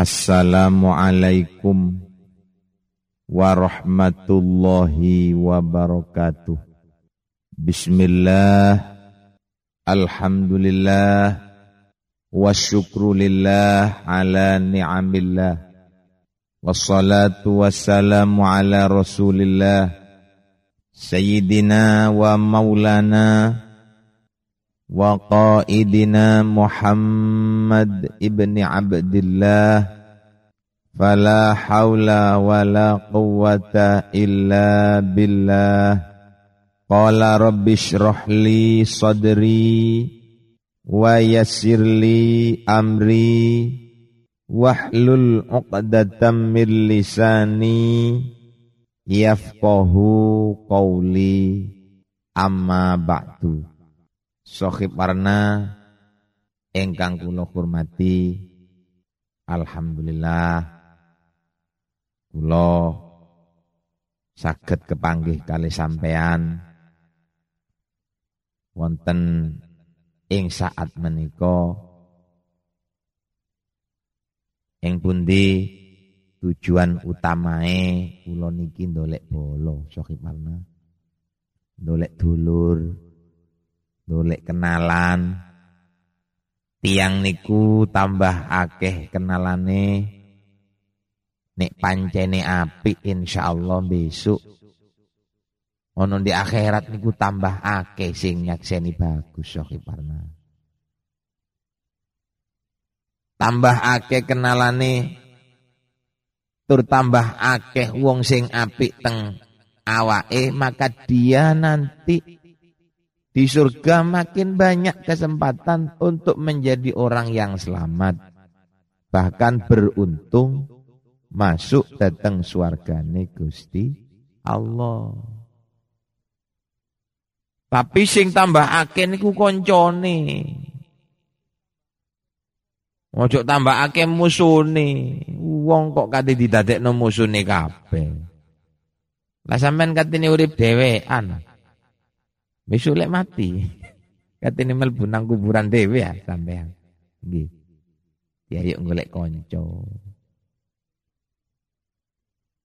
Assalamualaikum warahmatullahi wabarakatuh. Bismillah, Alhamdulillah, wa syukrulillah ala ni'amillah. Wassalatu wassalamu ala rasulillah Sayyidina wa maulana qaidina Muhammad ibni Abdullah fala haula wala quwwata illa billah qala rabbi shrah li sadri wa yassir li amri wahlul 'uqdatam min lisani yafqahu qawli amma ba'du Sohib warna engkang kula hormati Alhamdulillah kula saged kepanggih kali sampean wonten ing saat menika ing pundi tujuan utamae kula niki ndolek bolo Sohib Warna. Ndolek dulur, ndolek kenalan. Tiang niku tambah akeh kenalane. Nek pancene apik insyaallah besok ono di akhirat niku tambah akeh sing nyakseni bagus Sohib Warna. Tambah akeh kenalane tur tambah akeh wong sing apik teng awake maka dia nanti di surga makin banyak kesempatan untuk menjadi orang yang selamat bahkan beruntung masuk datang swargane Gusti Allah tapi sing tambah akeh niku koncone Ojo tambah akeh musune. Wong kok kate didadekno musune kabeh. Lah sampean katene urip dhewean. Besok lek mati. Katene mlebu nang kuburan dhewe ya sampean. Nggih. Ya yuk golek kanca.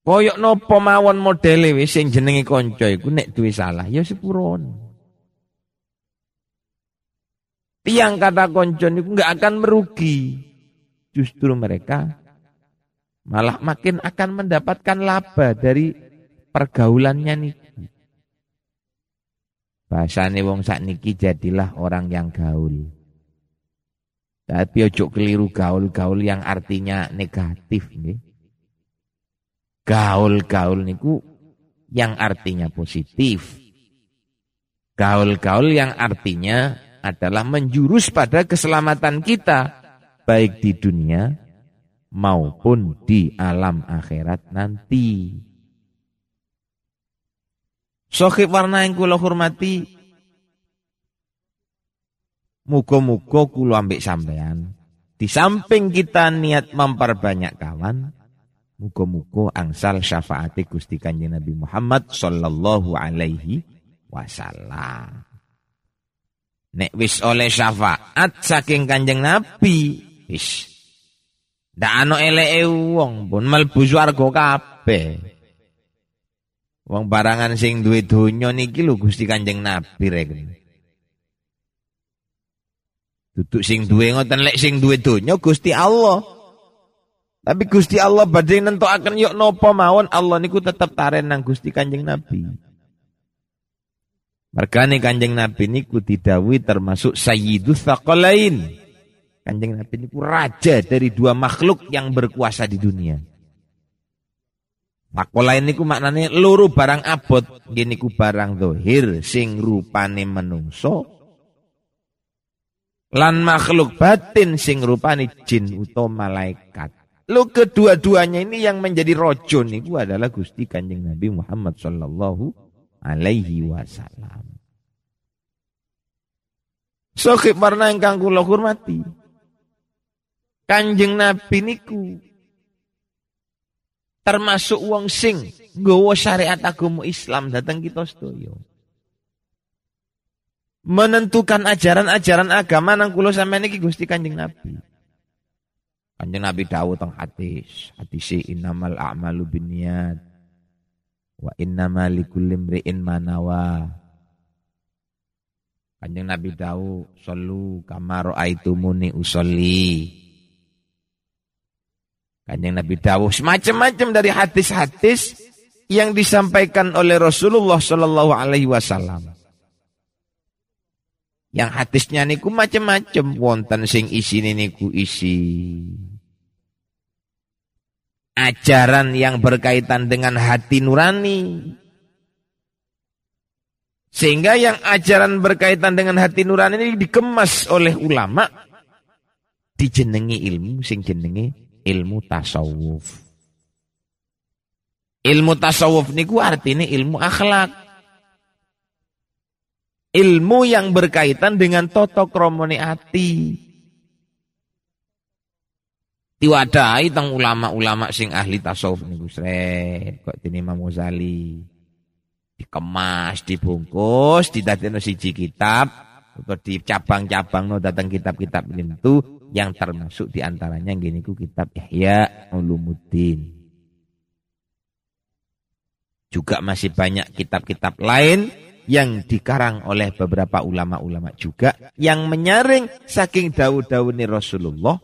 Koyok nopo mawon modele wis sing jenenge kanca iku nek duwe salah ya sepuron. Tiang kata konco itu nggak akan merugi. Justru mereka malah makin akan mendapatkan laba dari pergaulannya nih. Bahasane wong niki jadilah orang yang gaul. Tapi ojo keliru gaul-gaul yang artinya negatif nih. Gaul-gaul niku yang artinya positif. Gaul-gaul yang artinya adalah menjurus pada keselamatan kita baik di dunia maupun di alam akhirat nanti. Sohib warna yang kula hormati Muga-muga kula ambek sampean di samping kita niat memperbanyak kawan Muga-muga angsal syafaati Gusti Kanjeng Nabi Muhammad sallallahu alaihi wasallam. Nek wis oleh syafaat saking kanjeng Nabi, wis. Ndak ana eleke wong pun mlebu swarga kabeh. Wong barangan sing duwe donya niki lho Gusti Kanjeng Nabi rek. Duduk sing duwe ngoten lek sing duwe donya Gusti Allah. Tapi Gusti Allah badhe nentokaken yok napa mawon Allah niku tetep taren nang Gusti Kanjeng Nabi. Mergane Kanjeng Nabi niku didawi termasuk sayyidus thaqalain. Kanjeng Nabi niku raja dari dua makhluk yang berkuasa di dunia. Thaqalain niku maknane loro barang abot, gini ku barang dohir sing rupane menungso lan makhluk batin sing rupane jin utawa malaikat. Lo kedua-duanya ini yang menjadi rojo niku adalah Gusti Kanjeng Nabi Muhammad sallallahu alaihi wasallam. Sohib warna ingkang kula hormati. Kanjeng Nabi niku termasuk wong sing nggawa syariat agama Islam datang kita sedaya. Menentukan ajaran-ajaran agama nang kula sampeyan iki Gusti Kanjeng Nabi. Kanjeng Nabi dawuh teng hadis, hadis innamal a'malu binniyat wa innamal likulli imri'in manawa. Kanjeng Nabi dawuh, "Sallu kama raaitumuni usolli." Kanjeng Nabi dawuh semacam-macam dari hadis-hadis yang disampaikan oleh Rasulullah Shallallahu alaihi wasallam. Yang hadisnya niku macam-macam, wonten sing isine niku isi ajaran yang berkaitan dengan hati nurani. Sehingga yang ajaran berkaitan dengan hati nurani ini dikemas oleh ulama dijenengi ilmu sing jenenge ilmu tasawuf. Ilmu tasawuf niku artinya ilmu akhlak. Ilmu yang berkaitan dengan toto kromoni ati. Tiwadai tang ulama-ulama sing ahli tasawuf niku sret kok dene Imam Ghazali. Dikemas, dibungkus, didadekno siji kitab atau di cabang-cabang no datang kitab-kitab itu yang termasuk di antaranya gini ku kitab Ihya Ulumuddin. Juga masih banyak kitab-kitab lain yang dikarang oleh beberapa ulama-ulama juga yang menyaring saking daun-daunnya Rasulullah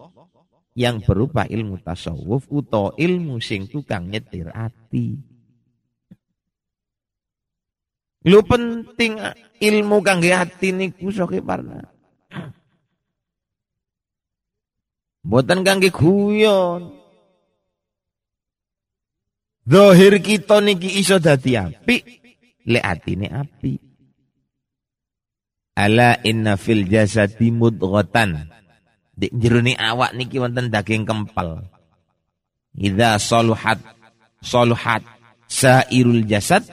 yang berupa ilmu tasawuf atau ilmu sing tukang nyetir hati. Lu penting ilmu kangge hati niku soke parna. Mboten kangge guyon. Zahir kita niki iso dadi api, lek atine api. Ala inna fil jasadi mudghatan. Di jeruni awak niki wonten daging kempel. Idza saluhat saluhat sairul jasad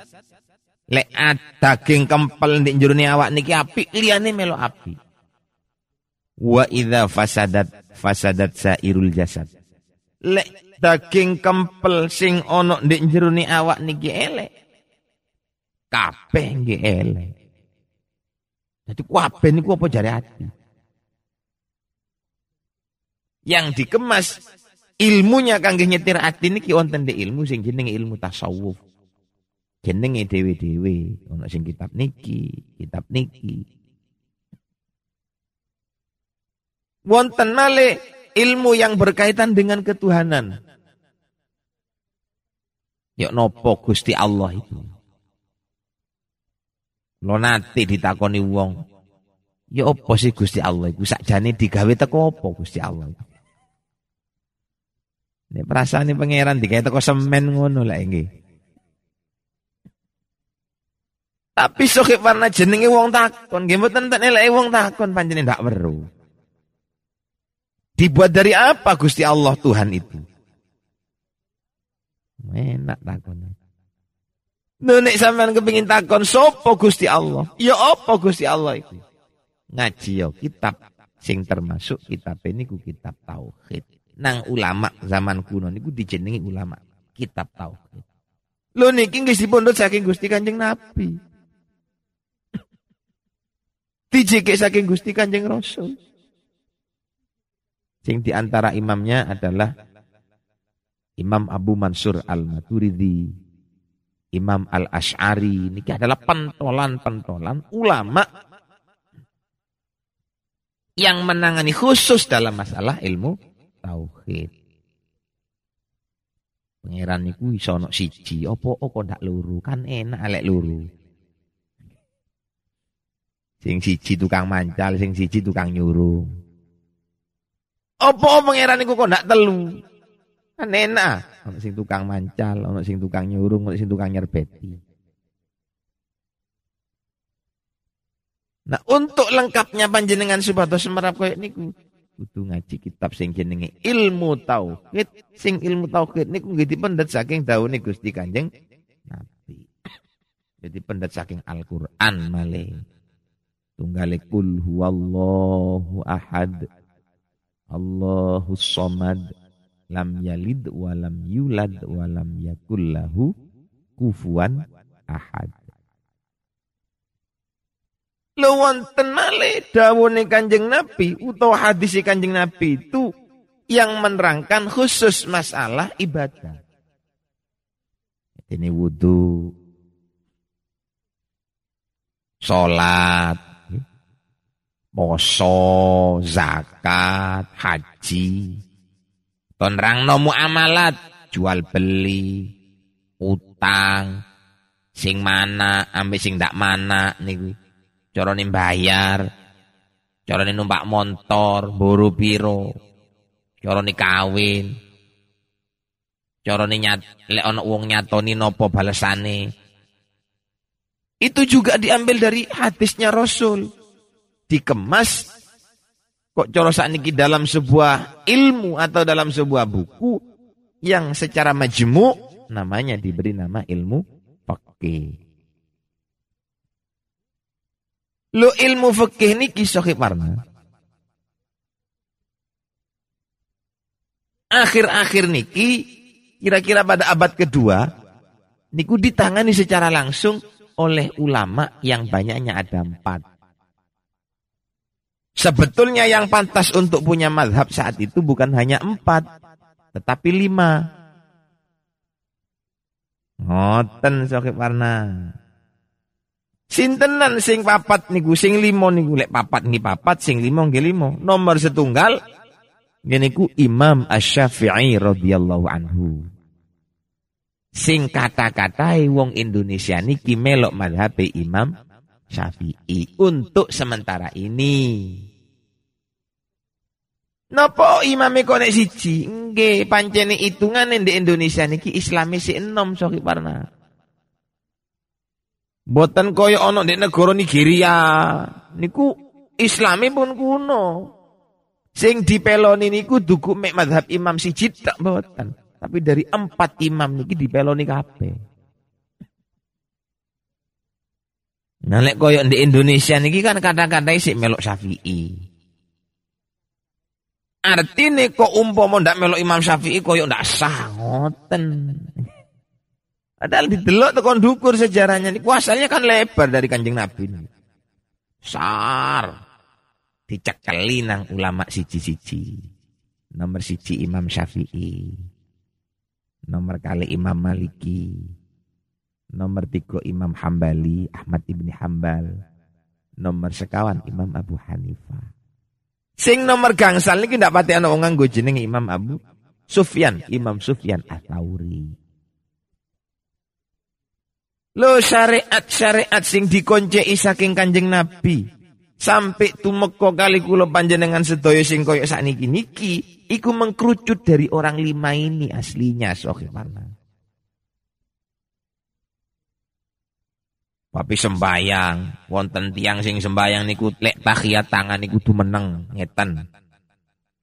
lek daging kempel di jeruni awak niki api liyane melo api. Wa idza fasadat fasadat sairul jasad. Lek daging kempel sing ono ndek jerone awak niki elek. Kabeh nggih elek. Jadi kabeh niku apa jare ati. Yang dikemas ilmunya kangge nyetir ati niki wonten ndek ilmu sing jenenge ilmu tasawuf. Jenenge dewe-dewe, ono sing kitab niki, kitab niki. Wonten male ilmu yang berkaitan dengan ketuhanan. Yuk nopo Gusti Allah itu. Lo nanti ditakoni wong. Ya apa sih Gusti Allah iku sakjane digawe teko apa Gusti Allah. Nek perasaan pangeran digawe teko semen ngono lah nggih. Tapi sok warna jenenge wong takon, nggih mboten enten eleke wong takon panjenengan ndak weruh. Dibuat dari apa Gusti Allah Tuhan itu? Enak takon. Nenek sampean kepingin takon sopo Gusti Allah? Ya apa Gusti Allah itu? Ngaji yo kitab sing termasuk kitab ini ku kitab tauhid. Nang ulama zaman kuno niku dijenengi ulama kitab tauhid. Lho niki nggih dipundhut saking Gusti Kanjeng Nabi. Dijike saking Gusti Kanjeng Rasul. Sing di antara imamnya adalah Imam Abu Mansur Al-Maturidi, Imam Al-Ash'ari. Ini adalah pentolan-pentolan ulama yang menangani khusus dalam masalah ilmu tauhid. Pangeran niku iso ana siji, apa kok ndak luru? Kan enak alek luru. Sing siji tukang mancal, sing siji tukang nyuruh. Apa pangeran iku kok ndak telu? Kan enak. Ono sing tukang mancal, ono sing tukang nyurung, ono sing tukang nyerbeti. Nah, untuk lengkapnya panjenengan supados semerap koyo niku kudu ngaji kitab sing jenenge ilmu tauhid. Sing ilmu tauhid niku nggih dipendet saking daune Gusti Kanjeng Nabi. Jadi pendet saking Al-Qur'an malih. Tunggale kul huwallahu ahad. Allahus somad lam yalid walam yulad walam yakullahu kufuan ahad. Lo wonten malih dawuhne Kanjeng Nabi utawa hadis Kanjeng Nabi itu yang menerangkan khusus masalah ibadah. Ini wudhu, sholat, poso, zakat, haji, penerang nomu amalat, jual beli, utang, sing mana, ambil sing dak mana, nih, coroni bayar, coroni numpak motor, buru biro, coroni kawin, Carane nyat lek ana wong nyatoni napa balesane. Itu juga diambil dari hadisnya Rasul. Dikemas kok cara sakniki dalam sebuah ilmu atau dalam sebuah buku yang secara majmu namanya diberi nama ilmu fikih. Lo ilmu fikih niki sahih warna. Akhir-akhir niki kira-kira pada abad kedua, niku ditangani secara langsung oleh ulama yang banyaknya ada empat. Sebetulnya yang pantas untuk punya madhab saat itu bukan hanya empat, tetapi lima. Ngoten sokip warna. Sintenan sing papat niku sing limo niku lek papat nih papat sing limo nggih limo. Nomor setunggal ku Imam Asy-Syafi'i radhiyallahu anhu. Sing kata-katai wong Indonesia niki melok madhab Imam Syafi'i untuk sementara ini. Nopo imame kok nek siji? Nggih, pancene hitungane di Indonesia niki Islami si enom soki parna. Boten koyo ono di negara Nigeria. Niku Islami pun kuno. Sing dipeloni niku duku mek madhab imam siji tak boten. Tapi dari empat imam niki dipeloni kabeh. Nah lek koyo di Indonesia niki kan kata-kata sik melok Syafi'i. Artine kok umpama ndak melok Imam Syafi'i koyo ndak sah ngoten. Padahal didelok tekan dukur sejarahnya ini kuasanya kan lebar dari Kanjeng Nabi. Sar dicekeli nang ulama siji-siji. Nomor siji Imam Syafi'i. Nomor kali Imam Maliki. Nomor tiga Imam Hambali, Ahmad ibni Hambal. Nomor sekawan Imam Abu Hanifah. Sing nomor gangsal niki ndak pati ana wong nganggo jeneng Imam Abu Sufyan, Imam Sufyan Ats-Tsauri. Lo syariat-syariat sing dikoncei saking Kanjeng Nabi sampai tumeka kali kula panjenengan sedaya sing kaya sakniki niki iku mengkerucut dari orang lima ini aslinya sok mana Tapi sembayang, wonten tiang sing sembayang niku lek tahiyat tangan niku kudu meneng ngetan.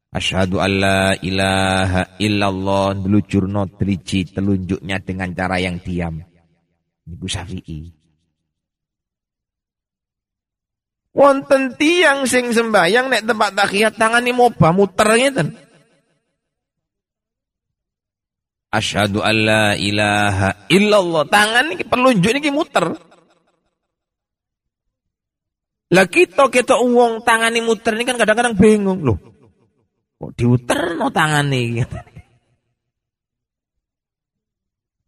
Asyhadu alla ilaha illallah ndelujurno driji telunjuknya dengan cara yang diam. Niku Syafi'i. Wonten tiang sing sembayang nek tempat tahiyat tangani moba muter ngeten. Asyhadu alla ilaha illallah. Tangan iki pelunjuk niki muter. Lah kita kita uang tangani muter ini kan kadang-kadang bingung loh. Kok diuter no tangan nih?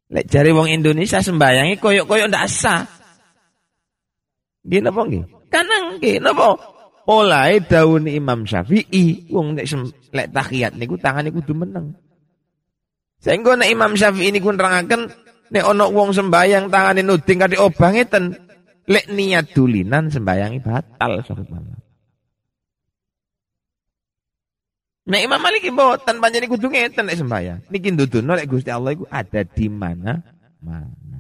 Lek jari wong Indonesia sembayangi koyok-koyok ndak sah. Gini apa nggih? Kanang nggih napa? Oleh daun Imam Syafi'i wong nek lek tahiyat niku tangane kudu meneng. Saengga nek Imam Syafi'i niku nerangaken nek ana wong sembayang tangane nuding kate obah ngeten, lek niat dulinan sembayangi batal sahabat malam. Nek Imam Malik mboten pancen kudu ngeten nek sembayang. Niki nduduno lek Gusti Allah iku ada di mana mana.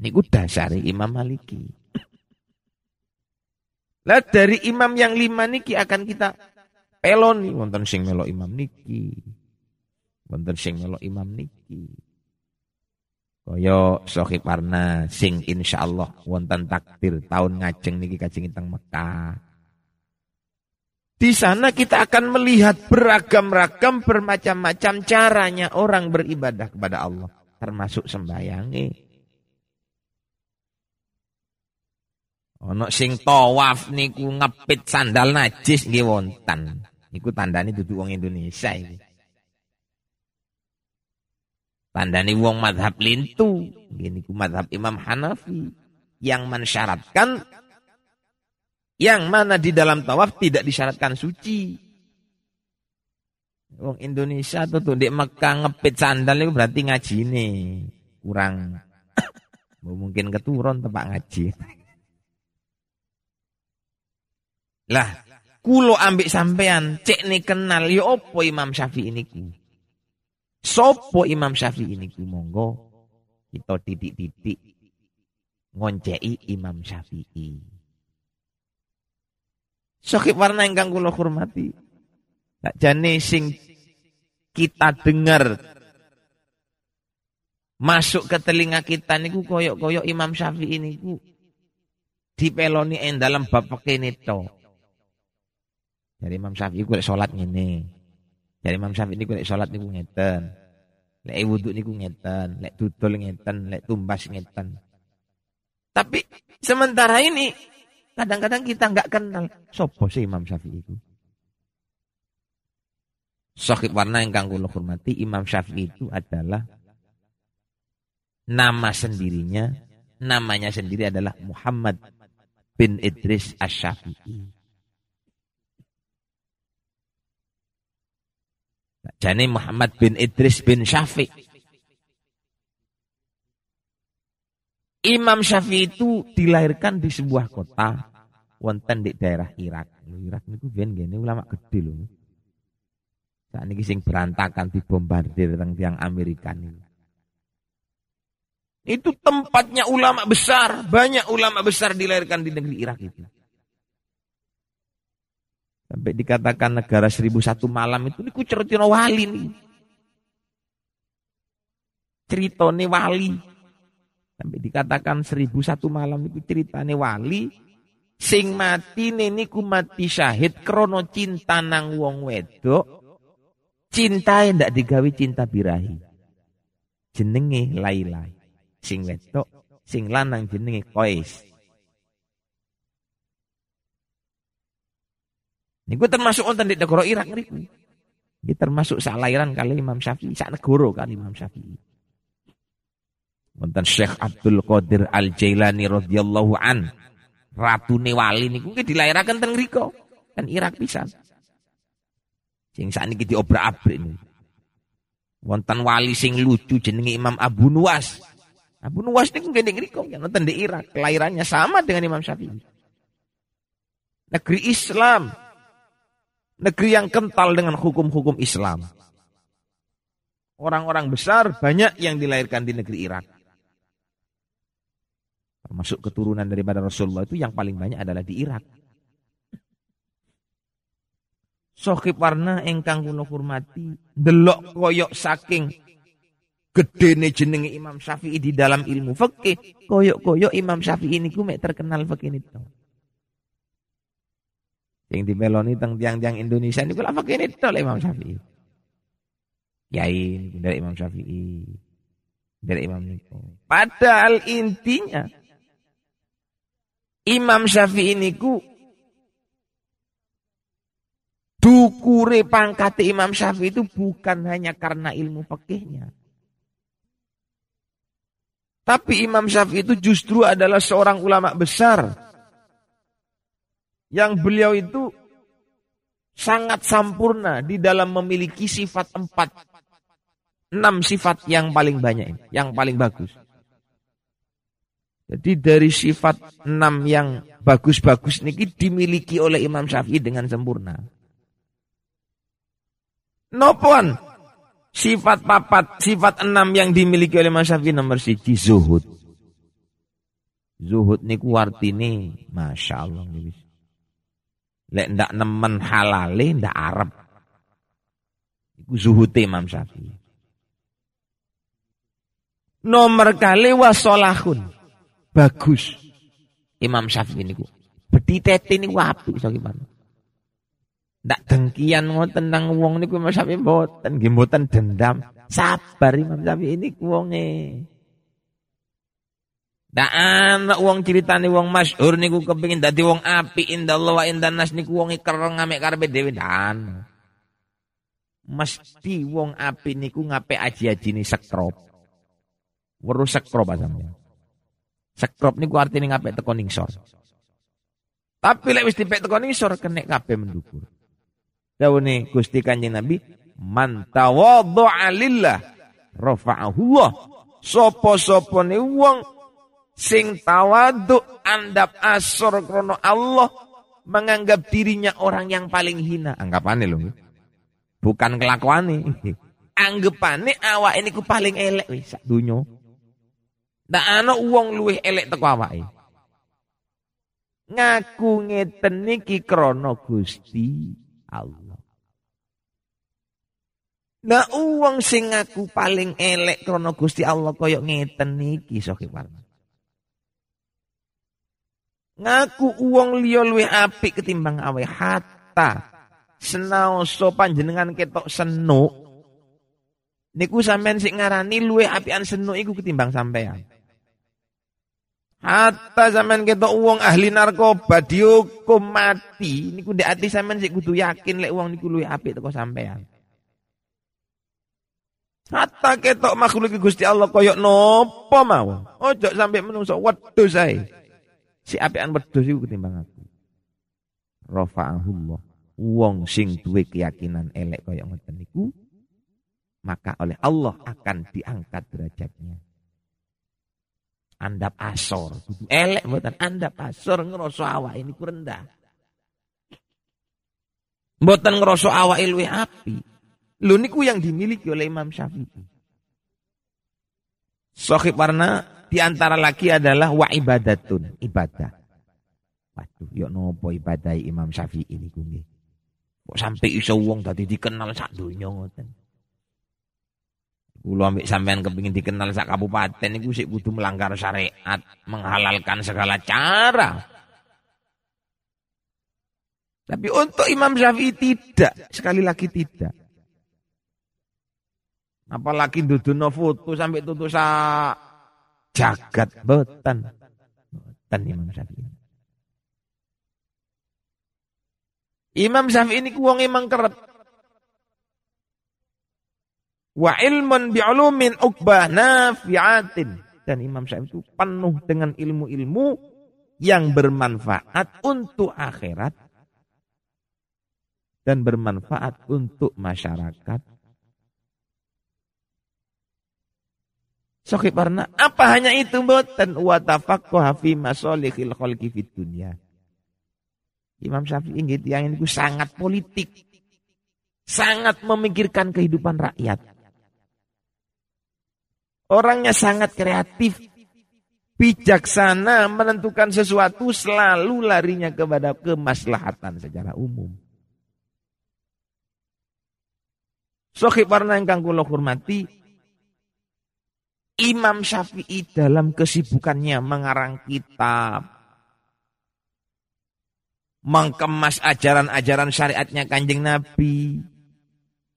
Niku dasari Imam Maliki. Lah dari imam yang lima niki akan kita peloni wonten sing melo imam niki. Wonten sing melo imam niki. Kaya Sohib Warna sing insyaallah wonten takdir tahun ngajeng niki kajeng teng Mekah. Di sana kita akan melihat beragam-ragam bermacam-macam caranya orang beribadah kepada Allah, termasuk sembayangi Ono sing tawaf niku ngepit sandal najis nggih wonten. Niku tandane dudu wong Indonesia iki. Tandane wong madhab lintu. Nggih niku madhab Imam Hanafi yang mensyaratkan yang mana di dalam tawaf tidak disyaratkan suci. Wong Indonesia tuh tuh di Mekah ngepit sandal itu berarti ngaji nih kurang mungkin keturun tempat ngaji. Lah, kulo ambek sampean cek nih kenal yo ya opo Imam Syafi'i ku. Sopo Imam Syafi'i ku monggo kita titik-titik ngoncei Imam Syafi'i. Sokip warna ingkang kula hormati. Tak jane sing kita dengar masuk ke telinga kita niku koyok-koyok Imam Syafi'i niku dipeloni en dalam bab ini to. Dari Imam Syafi'i ku sholat ngene. Dari Imam Syafi'i niku lek sholat niku ngeten. Lek wudhu niku ngeten, lek dudul ngeten, lek tumbas ngeten. Tapi sementara ini kadang-kadang kita nggak kenal sopo sih Imam Syafi'i itu. Sahib warna yang kanggo hormati Imam Syafi'i itu adalah nama sendirinya, namanya sendiri adalah Muhammad bin Idris Asy-Syafi'i. Jadi Muhammad bin Idris bin Syafiq. Imam Syafi'i itu dilahirkan di sebuah kota wonten di daerah Irak. Irak niku ben gene ulama gede lho. Saat ini sing berantakan dibombardir tentang tiang Amerika ini. Itu tempatnya ulama besar, banyak ulama besar dilahirkan di negeri Irak itu. Sampai dikatakan negara seribu satu malam itu ini cerita wali nih. Ceritone wali. Sampai dikatakan seribu satu malam itu ceritane wali. Sing mati nini ku mati syahid krono cinta nang wong wedok. Cinta yang ndak digawi cinta birahi. Jenenge Laila. Sing wedok, sing lanang jenenge Kois. Niku termasuk wonten di negara Irak niku. Ini termasuk lahiran kali Imam Syafi'i, sak negara kali Imam Syafi'i. Wonten Syekh Abdul Qadir Al Jailani radhiyallahu an. Ratu wali niku nggih dilahiraken teng mriku. Kan Irak pisan. Sing sakniki diobrak-abrik niku. Wonten wali sing lucu jenenge Imam Abu Nuwas. Abu Nuwas niku nggih mriku, wonten di Irak. Kelahirannya sama dengan Imam Syafi'i. Negeri Islam, Negeri yang kental dengan hukum-hukum Islam. Orang-orang besar banyak yang dilahirkan di negeri Irak. Termasuk keturunan daripada Rasulullah itu yang paling banyak adalah di Irak. Sohib warna engkang kuno hormati. Delok koyok saking gedene jenenge Imam Syafi'i di dalam ilmu fikih. Koyok-koyok Imam Syafi'i ini mek terkenal fikih itu. Yang dipeloni teng tiang-tiang Indonesia ini apa kene tok Imam Syafi'i. Yain dari Imam Syafi'i. Dari Imam Niko. Padahal intinya Imam Syafi'i niku dukure pangkat Imam Syafi'i itu bukan hanya karena ilmu fikihnya. Tapi Imam Syafi'i itu justru adalah seorang ulama besar yang beliau itu sangat sempurna di dalam memiliki sifat empat. Enam sifat yang paling banyak, yang paling bagus. Jadi dari sifat enam yang bagus-bagus ini dimiliki oleh Imam Syafi'i dengan sempurna. Nopuan sifat papat, sifat enam yang dimiliki oleh Imam Syafi'i nomor siji zuhud. Zuhud niku artine masya Allah. Lek ndak nemen halale ndak arep. Iku zuhud Imam Syafi'i. Nomor kali wasolahun. Bagus. Imam Syafi'i niku. Beditete niku apik iso gimana. Ndak dengkian ngoten nang wong niku Imam Syafi'i mboten, nggih mboten dendam. Sabar Imam Syafi'i niku wonge. Dak anak wong ceritane wong masyhur niku kepengin dadi wong api indah Allah wa indah nas niku wong kereng ngamek karepe dhewe dan. Mesti wong api niku ngape aji-ajine sekrop. Weru sekrop sampeyan. Sekrop niku artine ngape teko ningsor. Tapi lek wis dipek teko ningsor kenek kabeh mendukur. Dawune Gusti Kanjeng Nabi, "Man tawaddu'a lillah rafa'ahu Allah." Sopo-sopone wong sing tawadu andap asor krono Allah menganggap dirinya orang yang paling hina. Anggapannya loh. Bukan kelakuannya. Anggapannya awak ini ku paling elek wis sak dunyo. Ndak ana wong luwih elek teko awake. Ngaku ngeten niki krana Gusti Allah. Nah uang sing ngaku paling elek krana Gusti Allah koyok ngeten niki sok Ngaku uang liya luwih apik ketimbang awe hatta senaoso panjenengan ketok senuk niku sampean sing ngarani luwih apian senuk iku ketimbang sampean. Hatta sampean ketok uang ahli narkoba dihukum mati niku ndek ati sampean sik kudu yakin lek uang niku luwih apik teko sampean. Hatta ketok makhluk Gusti Allah koyok nopo mau. Ojo sampai menungso wedhus ae. Si apian wedhus iku ketimbang aku. Rafa'ahullah. Wong sing duwe keyakinan elek kaya ngoten niku maka oleh Allah akan diangkat derajatnya. Andap asor, elek mboten andap asor ngrasa awak ini ku rendah. Mboten ngrasa awak luwih api. Lho niku yang dimiliki oleh Imam Syafi'i. Sohib warna di antara lagi adalah wa ibadatun, ibadah. Waduh, yuk nopo ibadah Imam Syafi'i ini nggih. Kok sampai iso wong tadi dikenal sak donya ngoten. Kulo ambek sampean kepingin dikenal sak kabupaten iku sik kudu melanggar syariat, menghalalkan segala cara. Tapi untuk Imam Syafi'i tidak, sekali lagi tidak. Apalagi duduno foto sampai tutup jagat boten. Boten Imam Syafi'i. Imam Syafi'i ini wong emang keret. Wa ilmun bi'ulumin ukbah nafi'atin. Dan Imam Syafi'i itu penuh dengan ilmu-ilmu yang bermanfaat untuk akhirat dan bermanfaat untuk masyarakat Sokip warna. Apa hanya itu mboten wa tafaqquha fi masalihil khalqi fid. Imam Syafi'i gitu yang ini sangat politik. Sangat memikirkan kehidupan rakyat. Orangnya sangat kreatif. Bijaksana menentukan sesuatu selalu larinya kepada kemaslahatan secara umum. Sohib warna yang kangku hormati, Imam Syafi'i dalam kesibukannya mengarang kitab, mengkemas ajaran-ajaran syariatnya kanjeng Nabi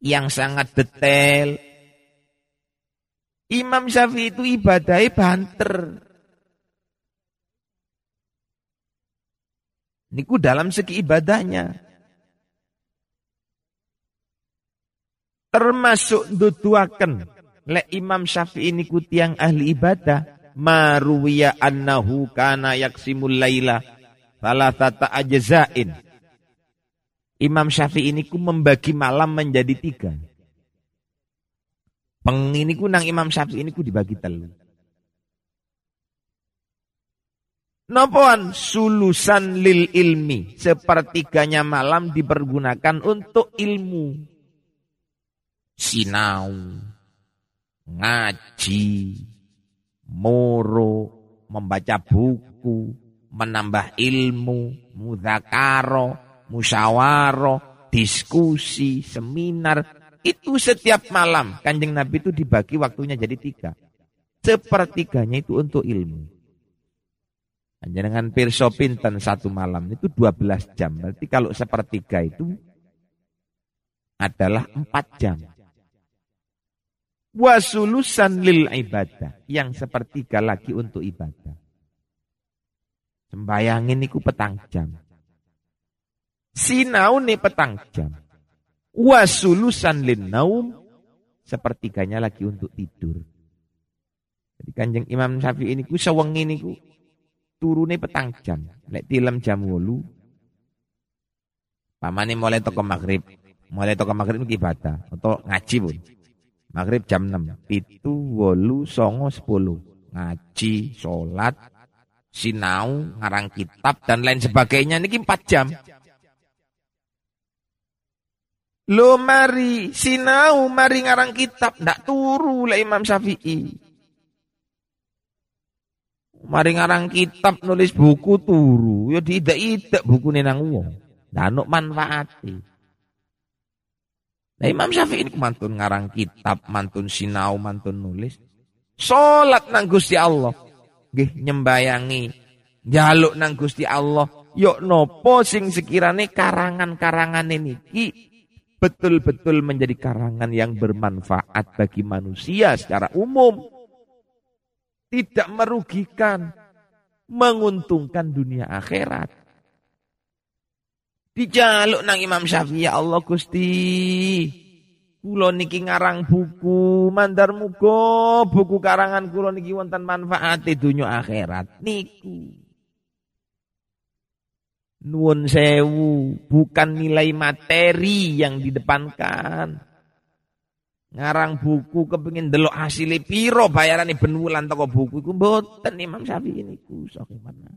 yang sangat detail. Imam Syafi'i itu ibadahnya banter. Niku dalam segi ibadahnya. Termasuk duduaken Lek Imam Syafi'i ini tiang ahli ibadah. Maruwiya annahu kana yaksimul laila. tata ajzain. Imam Syafi'i ini ku membagi malam menjadi tiga. Peng ini ku nang Imam Syafi'i ini ku dibagi telu. Nopoan sulusan lil ilmi. Sepertiganya malam dipergunakan untuk ilmu. Sinau ngaji, moro, membaca buku, menambah ilmu, mudakaro, musyawaro, diskusi, seminar. Itu setiap malam kanjeng Nabi itu dibagi waktunya jadi tiga. Sepertiganya itu untuk ilmu. Dengan pirso pinten satu malam itu 12 jam. Berarti kalau sepertiga itu adalah 4 jam wasulusan lil ibadah yang sepertiga lagi untuk ibadah. Sembayangin niku petang jam. Sinau nih petang jam. Wasulusan lin naum. Sepertiganya lagi untuk tidur. Jadi kanjeng Imam Syafi'i ini ku sewengi ini ku turune petang jam. Lek tilem jam wolu. Pamane mulai toko maghrib. Mulai toko maghrib ibadah. Atau ngaji pun. Maghrib jam 6. Itu wolu songo sepuluh. Ngaji, sholat, sinau, ngarang kitab, dan lain sebagainya. Ini 4 jam. Lo mari sinau, mari ngarang kitab. Ndak turu lah Imam Syafi'i. Mari ngarang kitab, nulis buku turu. Ya tidak-tidak buku nang wong. Danuk manfaati. Nah Imam Syafi'i ini mantun ngarang kitab, mantun sinau, mantun nulis. Salat nang Gusti Allah. Nggih nyembayangi. Jaluk nang Gusti Allah. Yok nopo sing sekirane karangan-karangan ini betul-betul menjadi karangan yang bermanfaat bagi manusia secara umum. Tidak merugikan, menguntungkan dunia akhirat. Dijaluk nang Imam Syafi'i ya Allah Gusti. Kulo niki ngarang buku mandar muga buku karangan kulo niki wonten manfaat dunya akhirat niku. Nuwun sewu, bukan nilai materi yang didepankan. Ngarang buku kepengin delok hasilnya piro bayarane ben wulan toko buku iku mboten Imam Syafi'i niku sok mana.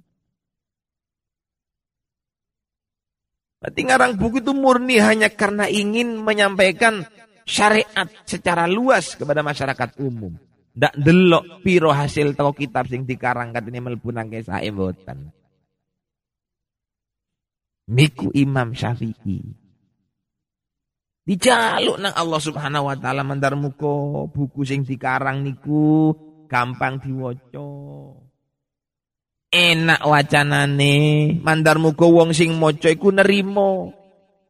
Berarti ngarang buku itu murni hanya karena ingin menyampaikan syariat secara luas kepada masyarakat umum. Ndak delok piro hasil toko kitab sing dikarang ini mlebu nang kesae mboten. Miku Imam Syafi'i. Dijaluk nang Allah Subhanahu wa taala mandar muko buku sing dikarang niku gampang diwaca enak wacanane mandar muga wong sing maca iku nerima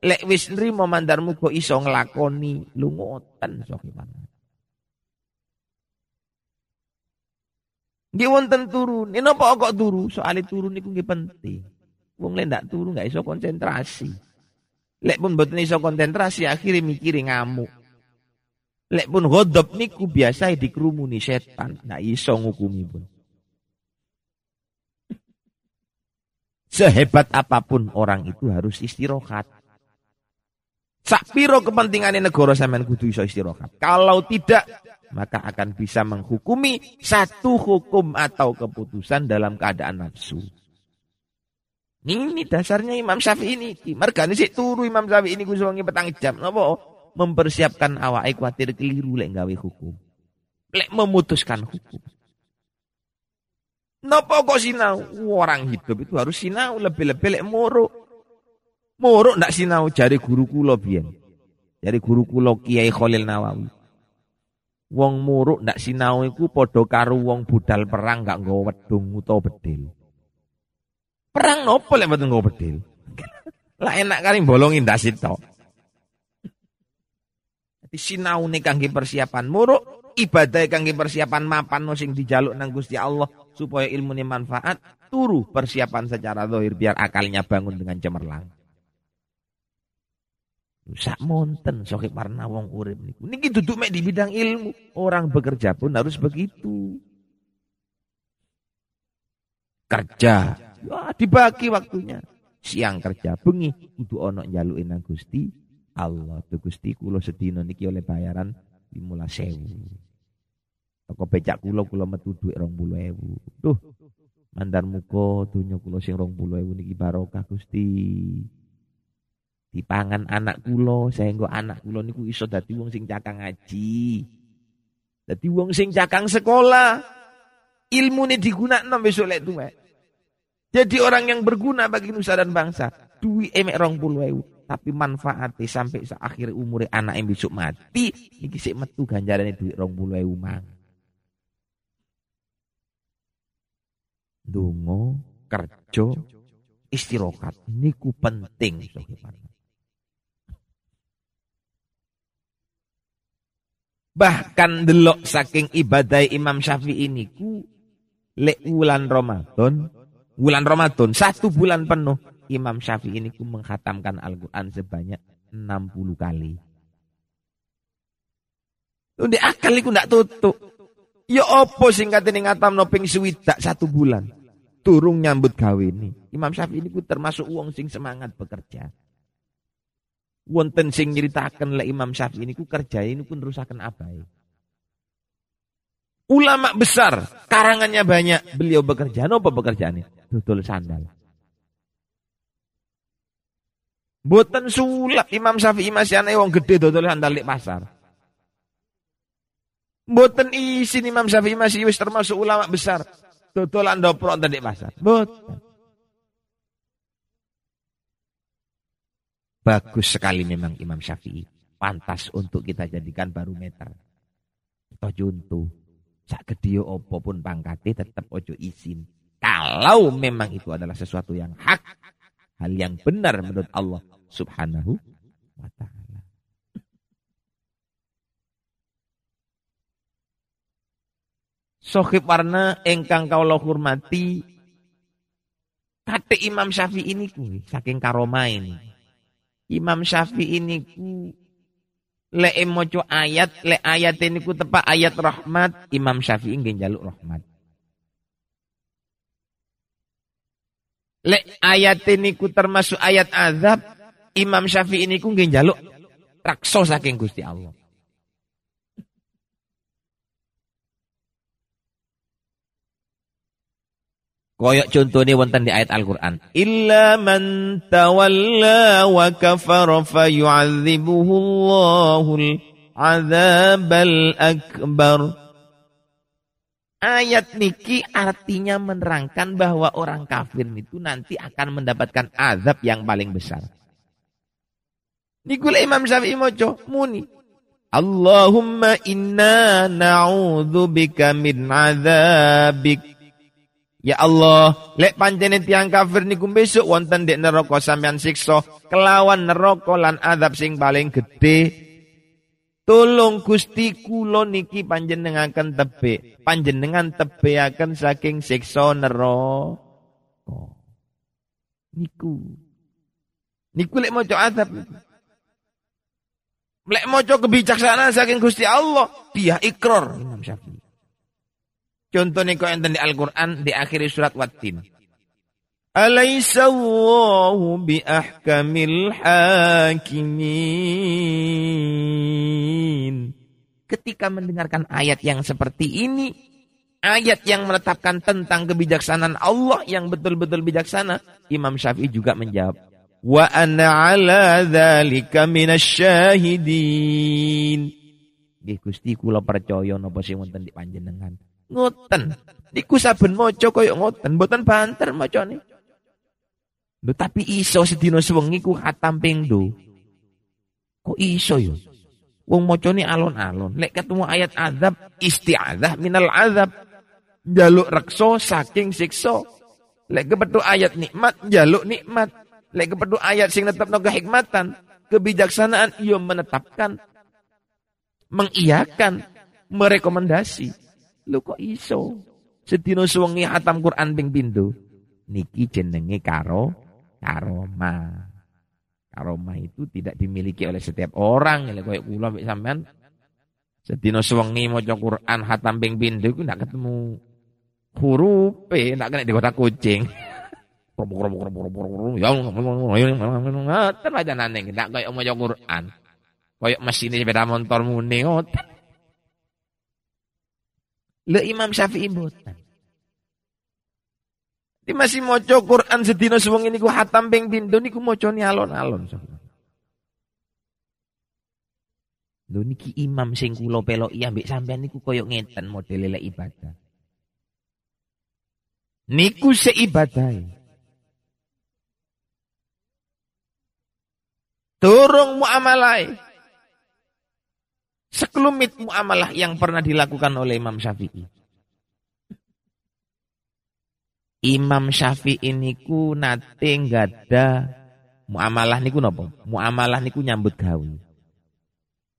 lek wis nrimo mandar muga iso nglakoni lu ngoten sokiman Nggih wonten turun. Ini napa kok turu? Soale turun niku nggih penting. Wong lek ndak turu nggak iso konsentrasi. Lek pun mboten iso konsentrasi akhirnya mikiri ngamuk. Lek pun godop niku biasa dikerumuni setan, ndak iso ngukumi pun. Sehebat apa pun orang itu harus istirahat. Sakpiro kepentingannya negara sampean kudu iso istirahat. Kalau tidak, maka akan bisa menghukumi satu hukum atau keputusan dalam keadaan nafsu. Ini dasarnya Imam Syafi'i ini. Mergane sik turu Imam Syafi'i ini kusungi petang jam. Napa? Mempersiapkan awak khawatir keliru lek gawe hukum. Lek memutuskan hukum. Napa kok sinau? Orang hidup itu harus sinau lebih-lebih lek muruk. Muruk ndak sinau jari guru kula biyen. Jari guru kula Kiai Khalil Nawawi. Wong muruk ndak sinau iku padha karo wong budal perang gak nggawa wedung utawa bedil. Perang nopo lek mboten nggawa bedil? Lah enak kali bolongin ndak. Dadi sinau nih kangge persiapan muruk, ibadah kangge persiapan mapan sing dijaluk nang Gusti Allah supaya ilmunya manfaat, turu persiapan secara dohir biar akalnya bangun dengan cemerlang. Sak monten sokip warna wong urip niku. Niki duduk mek di bidang ilmu. Orang bekerja pun harus begitu. Kerja, ya dibagi waktunya. Siang kerja bengi kudu ono njalukin nang Gusti Allah. Gusti kula sedina niki oleh bayaran 15.000. Toko becak kula kula metu dhuwit 20.000. Duh. Mandar muka donya kula sing 20.000 niki barokah Gusti. Dipangan anak kula sehingga anak kula niku iso dadi wong sing cakang ngaji. Dadi wong sing cakang sekolah. Ilmu ini digunakan besok lek tuwek. Jadi orang yang berguna bagi nusa dan bangsa. Duit emek rong puluh ewu. Tapi manfaatnya sampai akhir umur anak yang besok mati. Ini sik metu ganjarannya duit rong puluh ewu mang. Dungo, kerja, istirahat. Niku penting. Bahkan delok saking ibadah Imam Syafi'i niku lek wulan Ramadan bulan Ramadan satu bulan penuh Imam Syafi'i ini menghatamkan Al-Quran sebanyak 60 kali. Lu di akal iku ndak tutup. Ya opo sing katene ngatamno ping swidak satu bulan. Turung nyambut gawe ini. Imam Syafi'i ini termasuk wong sing semangat bekerja. Wonten sing nyeritakan le Imam Syafi'i ini ku kerja ini pun rusakan apa ya? Ulama besar, karangannya banyak. Beliau bekerja, apa pekerjaannya? Dodol sandal. Boten sulap Imam Syafi'i masih aneh wong gede dodol sandal di pasar. Boten isin Imam Syafi'i masih wis termasuk ulama besar. Dodolan doprok di pasar. Boten. Bagus sekali memang Imam Syafi'i. Pantas untuk kita jadikan barometer. Atau juntuh sak gede opo pun pangkate tetap ojo izin. Kalau memang itu adalah sesuatu yang hak, hal yang benar menurut Allah Subhanahu wa taala. Sohib warna engkang kaulah hormati kate Imam Syafi'i ini ku saking karoma ini. Imam Syafi'i ini ku le moco ayat le ayat ini ku tepak ayat rahmat Imam Syafi'i nggih jaluk rahmat le ayat ini ku termasuk ayat azab Imam Syafi'i ini ku nggih jaluk rakso saking Gusti Allah Koyok contohnya wonten di ayat Al-Qur'an. Illa man tawalla wa kafara fayu'adzibuhu Allahul azabal akbar. Ayat niki artinya menerangkan bahwa orang kafir itu nanti akan mendapatkan azab yang paling besar. Nikul Imam Syafi'i moco muni. Allahumma inna na'udzubika min azabik Ya Allah, lek panjene tiang kafir niku besok wonten dek neraka sampean siksa kelawan neraka lan azab sing paling gede. Tolong Gusti kula niki panjenengaken tebe, panjenengan tebeaken saking siksa neraka. Niku. Niku lek maca azab. Lek maca kebijaksanaan saking Gusti Allah, dia ikrar Imam Syafi'i. Contohnya kau enten di Al-Quran di akhir surat Wattin. Alaisallahu bi ahkamil hakimin. Ketika mendengarkan ayat yang seperti ini, ayat yang menetapkan tentang kebijaksanaan Allah yang betul-betul bijaksana, Imam Syafi'i juga menjawab, Wa ana ala dzalika minasyahidin. Nggih Gusti kula percaya napa sing wonten di panjenengan. Ngoten. Niku saben maca kaya ngoten, mboten banter macane. Lho tapi iso sedina sewengi ku khatam ping Kok iso yo? Wong macane alon-alon. Lek ketemu ayat azab, isti'adzah minal azab. Jaluk rekso saking siksa. Lek kepethuk ayat nikmat, jaluk nikmat. Lek kepethuk ayat sing netepno kehikmatan, kebijaksanaan ia menetapkan mengiyakan, merekomendasi. Lu kok iso? Sedino suwengi hatam Quran ping pindho. Niki jenenge karo karoma. Karoma itu tidak dimiliki oleh setiap orang. Ya koyo kula mek sampean sedino suwengi maca Quran hatam ping pindho iku ndak ketemu huruf e, ndak kena di kota kucing. Ya, ngoten nane ndak koyo maca Quran. Koyo mesin sepeda motor muni ngoten. Le Imam Syafi'i mboten. Di masih maca Quran sedina suweng niku hatam ping pindho niku macane alon-alon. Lho niki imam sing kula peloki ambek sampean niku koyo ngeten model lek ibadah. Niku seibadahe. Turung muamalai. Sekelumit muamalah yang pernah dilakukan oleh Imam Syafi'i. Imam Syafi'i niku nate ada muamalah niku nopo? Muamalah niku nyambut gawe.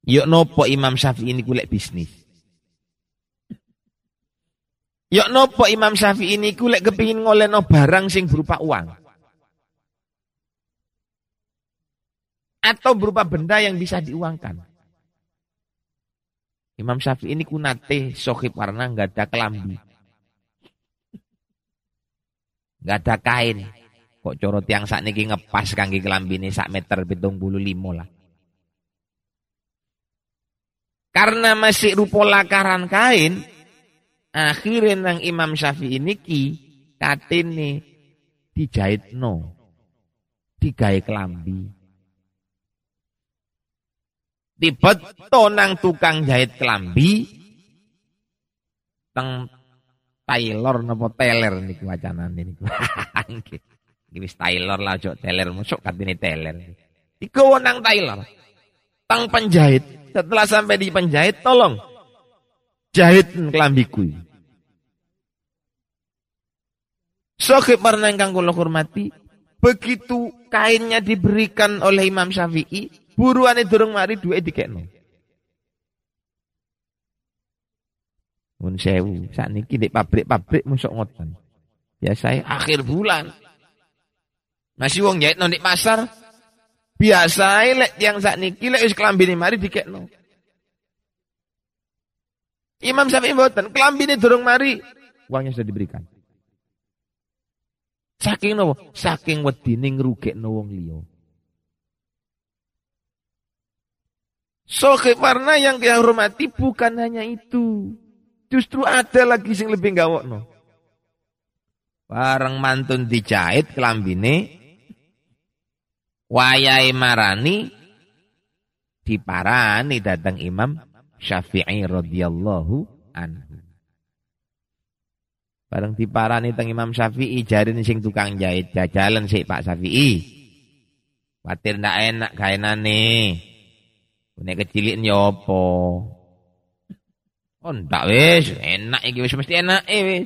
Yuk nopo Imam Syafi'i niku lek bisnis. Yok nopo Imam Syafi'i ini kulek kepingin ngoleno barang sing berupa uang. Atau berupa benda yang bisa diuangkan. Imam Syafi'i ini kunate sohib warna nggak ada kelambi. nggak ada kain. Kok coro tiang sak niki ngepas kangge kelambi ini sak meter pitung bulu limo lah. Karena masih rupo lakaran kain, Akhirnya nang Imam Syafi'i niki katene dijahitno. Digawe klambi. Dibeto nang tukang jahit klambi teng Taylor napa teler niku wacanane niku. Iki wis Taylor lah ojo teler musuk katene teler. Iku nang Taylor. Tang penjahit. Setelah sampai di penjahit tolong jahit kelambiku. Sohib pernah ingkang kula hormati, begitu kainnya diberikan oleh Imam Syafi'i, buruane durung mari duwe dikekno. Mun sewu, sakniki di pabrik-pabrik musuk ngoten. Biasa akhir bulan. Masih wong jahit di pasar. Biasa lek yang sakniki lek wis klambine mari dikekno. Imam Syafi'i mboten, klambine durung mari, uangnya sudah diberikan. Saking nopo? Saking wedine ngrugekno wong liya. Sohe warna yang kita hormati bukan hanya itu. Justru ada lagi yang lebih gawokno. Bareng mantun dijahit kelambine wayai marani diparani datang Imam Syafi'i radhiyallahu anhu. Bareng diparani teng Imam Syafi'i jarin sing tukang jahit jajalan sik Pak Syafi'i. Watir ndak enak kainane. Nek kecilin ya apa? Oh ndak wis, enak iki wis mesti enak eh.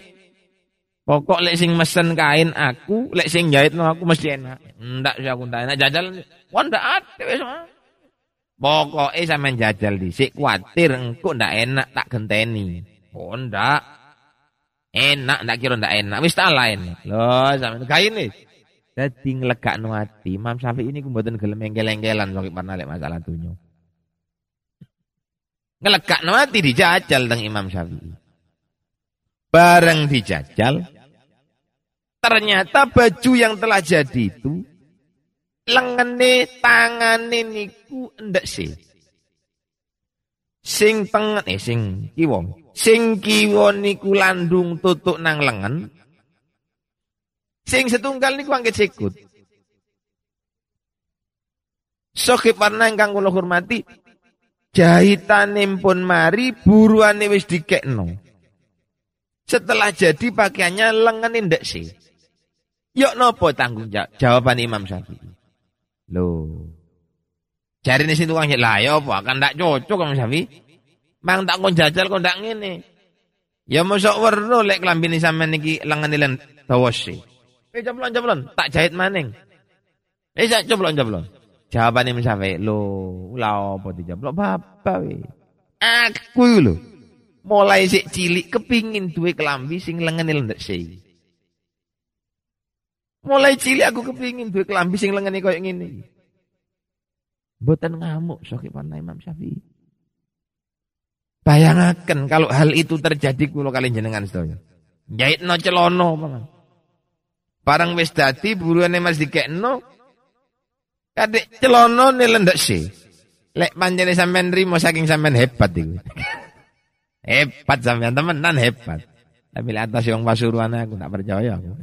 Pokok lek sing mesen kain aku, lek sing jahit no aku mesti enak. Ndak sih aku ndak enak jajalan. Wah ndak ate wis. Pokoke sampean jajal dhisik kuatir engko ndak enak tak genteni. Oh ndak. Enak ndak kira ndak enak, wis tak lain. Lho, sampeyan kain wis. Dadi nglegakno ati. Imam ini mboten gelem engkel-engkelan sok pernah lek masalah dunyo. Nglegakno ati dijajal teng Imam Syafi'i. Bareng dijajal, ternyata baju yang telah jadi itu lengene tangane niku ndek sih. Sing tengen eh sing kiwa Sing kiwa niku landung tutuk nang lengan. Sing setunggal niku angget sikut. Sohib warna ingkang kula hormati, jahitane pun mari buruane wis dikekno. Setelah jadi pakaiannya lengan ndek sih. Yuk nopo tanggung jawab? Jawaban Imam Syafi'i. Loh. Jari ini tukang lah ya apa akan tak cocok Imam Syafi'i. Mang tak kon jajal kok ndak ngene. Ya mosok werno lek klambine sampean iki lengan ilen dawosi. Eh jablon jablon, tak jahit maning. Eh jablon jablon. Jawabane mensawe, lho, ula apa dijablok bapak we. Aku lho. Mulai sik cilik kepingin duwe kelambi sing lengan ilen sih. Mulai cilik aku kepingin duwe kelambi sing lengene koyo ngene. Mboten ngamuk sok Imam Syafi'i. Bayangkan kalau hal itu terjadi kulo kalian jenengan sedaya. no celono paman. Barang wis dadi buruane Mas dikekno. Kadek celono ne lendak sih. Lek panjene sampean rimo saking sampean hebat iku. hebat sampean temenan hebat. Tapi atas yang pasuruan aku tak percaya aku.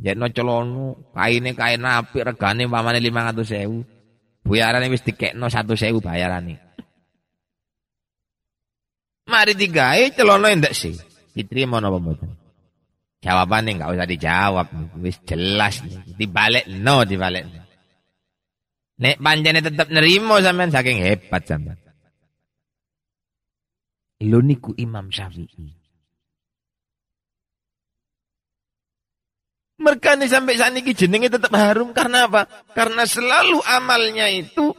no celono, kaine kain api regane pamane 500.000. Buyarane wis dikekno 1.000 bayarane. Mari digawe celana ndak sih. Diterima napa mboten? Jawabannya enggak usah dijawab, wis jelas dibalik no dibalik. Nek panjane tetap nerimo sampean saking hebat sampean. Lho niku Imam Syafi'i. Mereka sampai saat ini jenenge tetap harum karena apa? Karena selalu amalnya itu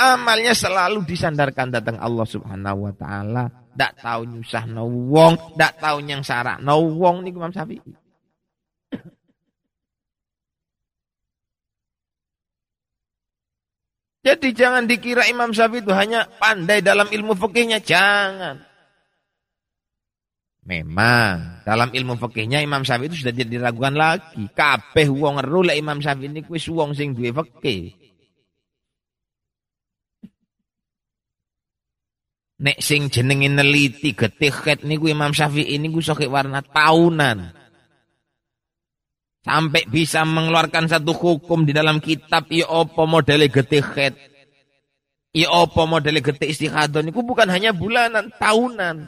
amalnya selalu disandarkan datang Allah Subhanahu wa taala ndak tahu nyusah no wong, ndak tahu nyang sarak no wong niku Imam Syafi'i. Jadi jangan dikira Imam Syafi'i itu hanya pandai dalam ilmu fikihnya, jangan. Memang dalam ilmu fikihnya Imam Syafi'i itu sudah tidak diragukan lagi. Kabeh wong ngeru Imam Syafi'i ini kuis wong sing duwe fikih. Nek sing jenenge neliti getih niku Imam Syafi'i niku sok warna tahunan. Sampai bisa mengeluarkan satu hukum di dalam kitab ya apa modele getih khet. Ya apa modele getih istihadah niku bukan hanya bulanan, tahunan.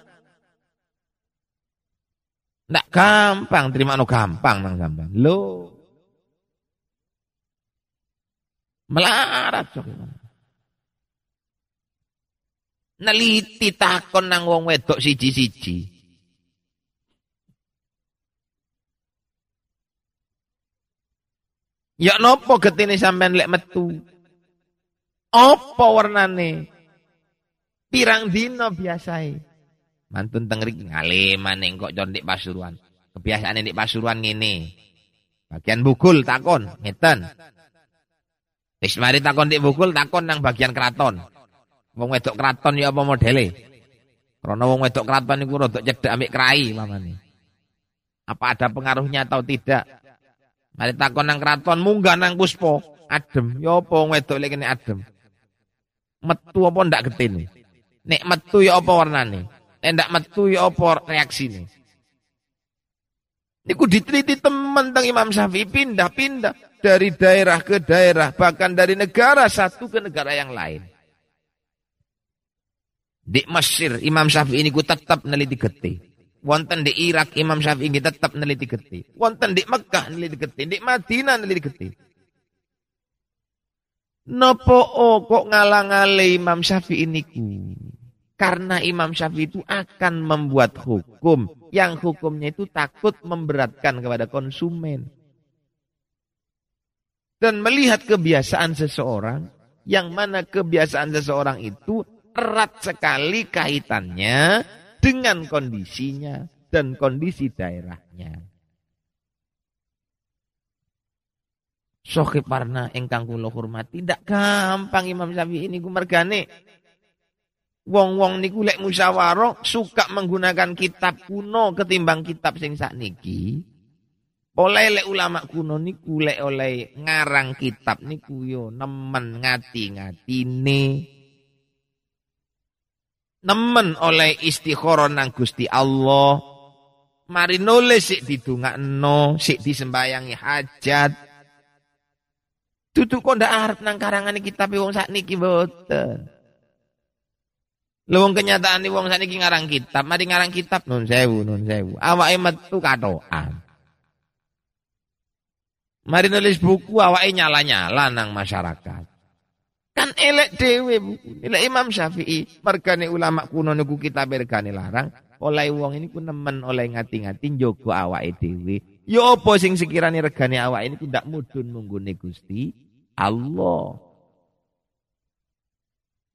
Ndak gampang, terima no gampang nang gampang. Lo. Melarat sok. Neliti takon nang wong wedok siji-siji. Ya nopo getine sampean lek metu? Apa warnane? Pirang dino biasai. Mantun teng ngaleman ning kok condik Pasuruan. Kebiasaan nek Pasuruan ngene. Bagian bukul takon, ngeten. Wis mari takon dik bukul takon nang bagian keraton. Wong wedok keraton ya apa modele? Karena wong wedok keraton niku rada cedhak ambek krai mamane. Apa ada pengaruhnya atau tidak? Mari takon nang kraton munggah nang puspa, adem. Ya apa wedok lek kene adem. Metu apa ndak getine? Nek metu ya apa warnane? Nek ndak metu ya apa reaksine? Niku diteliti teman tentang Imam Syafi'i pindah-pindah dari daerah ke daerah, bahkan dari negara satu ke negara yang lain. Di Mesir, Imam Syafi'i ini ku tetap neliti getih. Wonten di Irak Imam Syafi'i tetap neliti getih. Wonten di Mekah neliti getih, di Madinah neliti getih. Nopo o kok ngalang-ale Imam Syafi'i niku? Karena Imam Syafi'i itu akan membuat hukum yang hukumnya itu takut memberatkan kepada konsumen. Dan melihat kebiasaan seseorang, yang mana kebiasaan seseorang itu erat sekali kaitannya dengan kondisinya dan kondisi daerahnya. Sohib warna engkang kula hormati tidak gampang Imam Syafi'i ini mergane. Wong-wong niku lek musyawarah suka menggunakan kitab kuno ketimbang kitab sing niki. Oleh lek ulama kuno niku lek oleh ngarang kitab niku yo nemen ngati-ngatine nemen oleh istikharah nang Gusti Allah. Mari nulis sik didongakno, sik disembayangi hajat. Tutu kok ndak arep nang karangan kitab wong sakniki mboten. Lha wong kenyataan wong sakniki ngarang kitab, mari ngarang kitab nun sewu, nun sewu. Awake metu katokan. Mari nulis buku awake nyala-nyala nang masyarakat. Kan elek dewe Elek Imam Syafi'i. Mergane ulama kuno niku kita bergane larang. Oleh wong ini ku nemen oleh ngati-ngati jogo awake dewe. Ya apa sing sekiranya regane awak ini tidak mudun munggune Gusti Allah.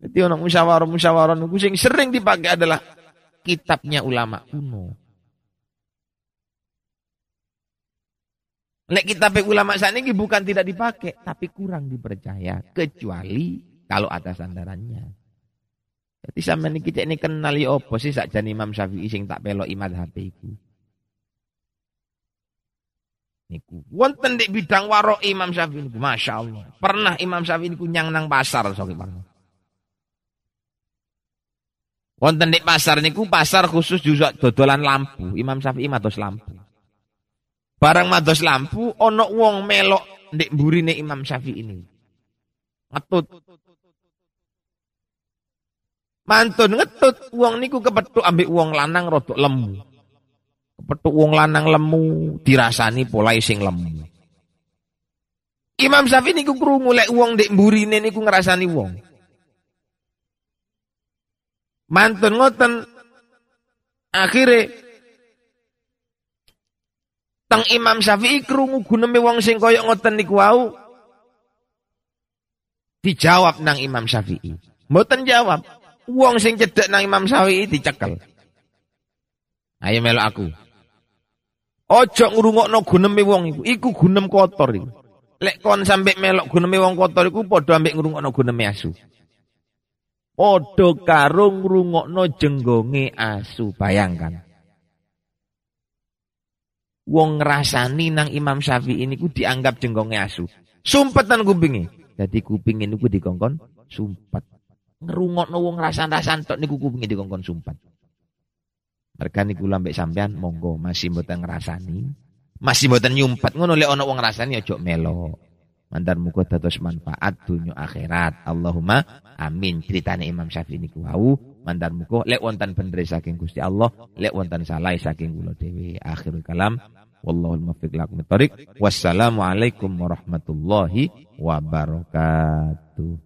Jadi orang musyawarah-musyawarah niku sing sering dipakai adalah kitabnya ulama kuno. Lek kita ulama saat ini bukan tidak dipakai, tapi kurang dipercaya. Kecuali kalau ada sandarannya. Jadi sama ini kita ini kenal ya apa sih sakjane Imam Syafi'i sing tak pelok imam HP iku. Niku wonten di bidang warok Imam Syafi'i niku Masya Allah. Pernah Imam Syafi'i niku nyang nang pasar sok. Wonten di pasar niku pasar khusus juga dodolan lampu. Imam Syafi'i matos lampu. Barang mados lampu, ono wong melok ndek burine Imam Syafi'i ini. Ngetut. Mantun ngetut, wong niku kepethuk ambek wong lanang rodok lemu. Kepethuk wong lanang lemu, dirasani polai sing lemu. Imam Syafi'i niku krungu lek wong ndek burine niku ngrasani wong. Mantun ngoten akhirnya Teng Imam Syafi'i krungu guneme wong sing kaya ngoten niku wau. Dijawab nang Imam Syafi'i. Mboten jawab. Wong sing cedek nang Imam Syafi'i dicekel. Ayo melok aku. Ojo ngrungokno guneme wong iku. Iku gunem kotor iku. Lek kon sampe melok guneme wong kotor iku padha ambek ngrungokno guneme asu. Padha karo ngrungokno jenggonge asu, bayangkan. Wong ngrasani nang Imam Syafi'i niku dianggap jenggonge asu. Sumpetan kupinge. Jadi kuping niku dikongkon sumpet. Ngerungokno wong rasan-rasan tok niku kupinge dikongkon sumpet. Mereka niku lambek sampean monggo masih mboten ngrasani. Masih mboten nyumpet ngono lek ana wong ngrasani aja melo. Mandar muga dados manfaat dunia akhirat. Allahumma amin. Ceritane Imam Syafi'i niku wau mandar muga lek wonten bener saking Gusti Allah, lek wonten salah saking kula dhewe. Akhirul kalam Wallahul muwaffiq lakum Wassalamualaikum warahmatullahi wabarakatuh.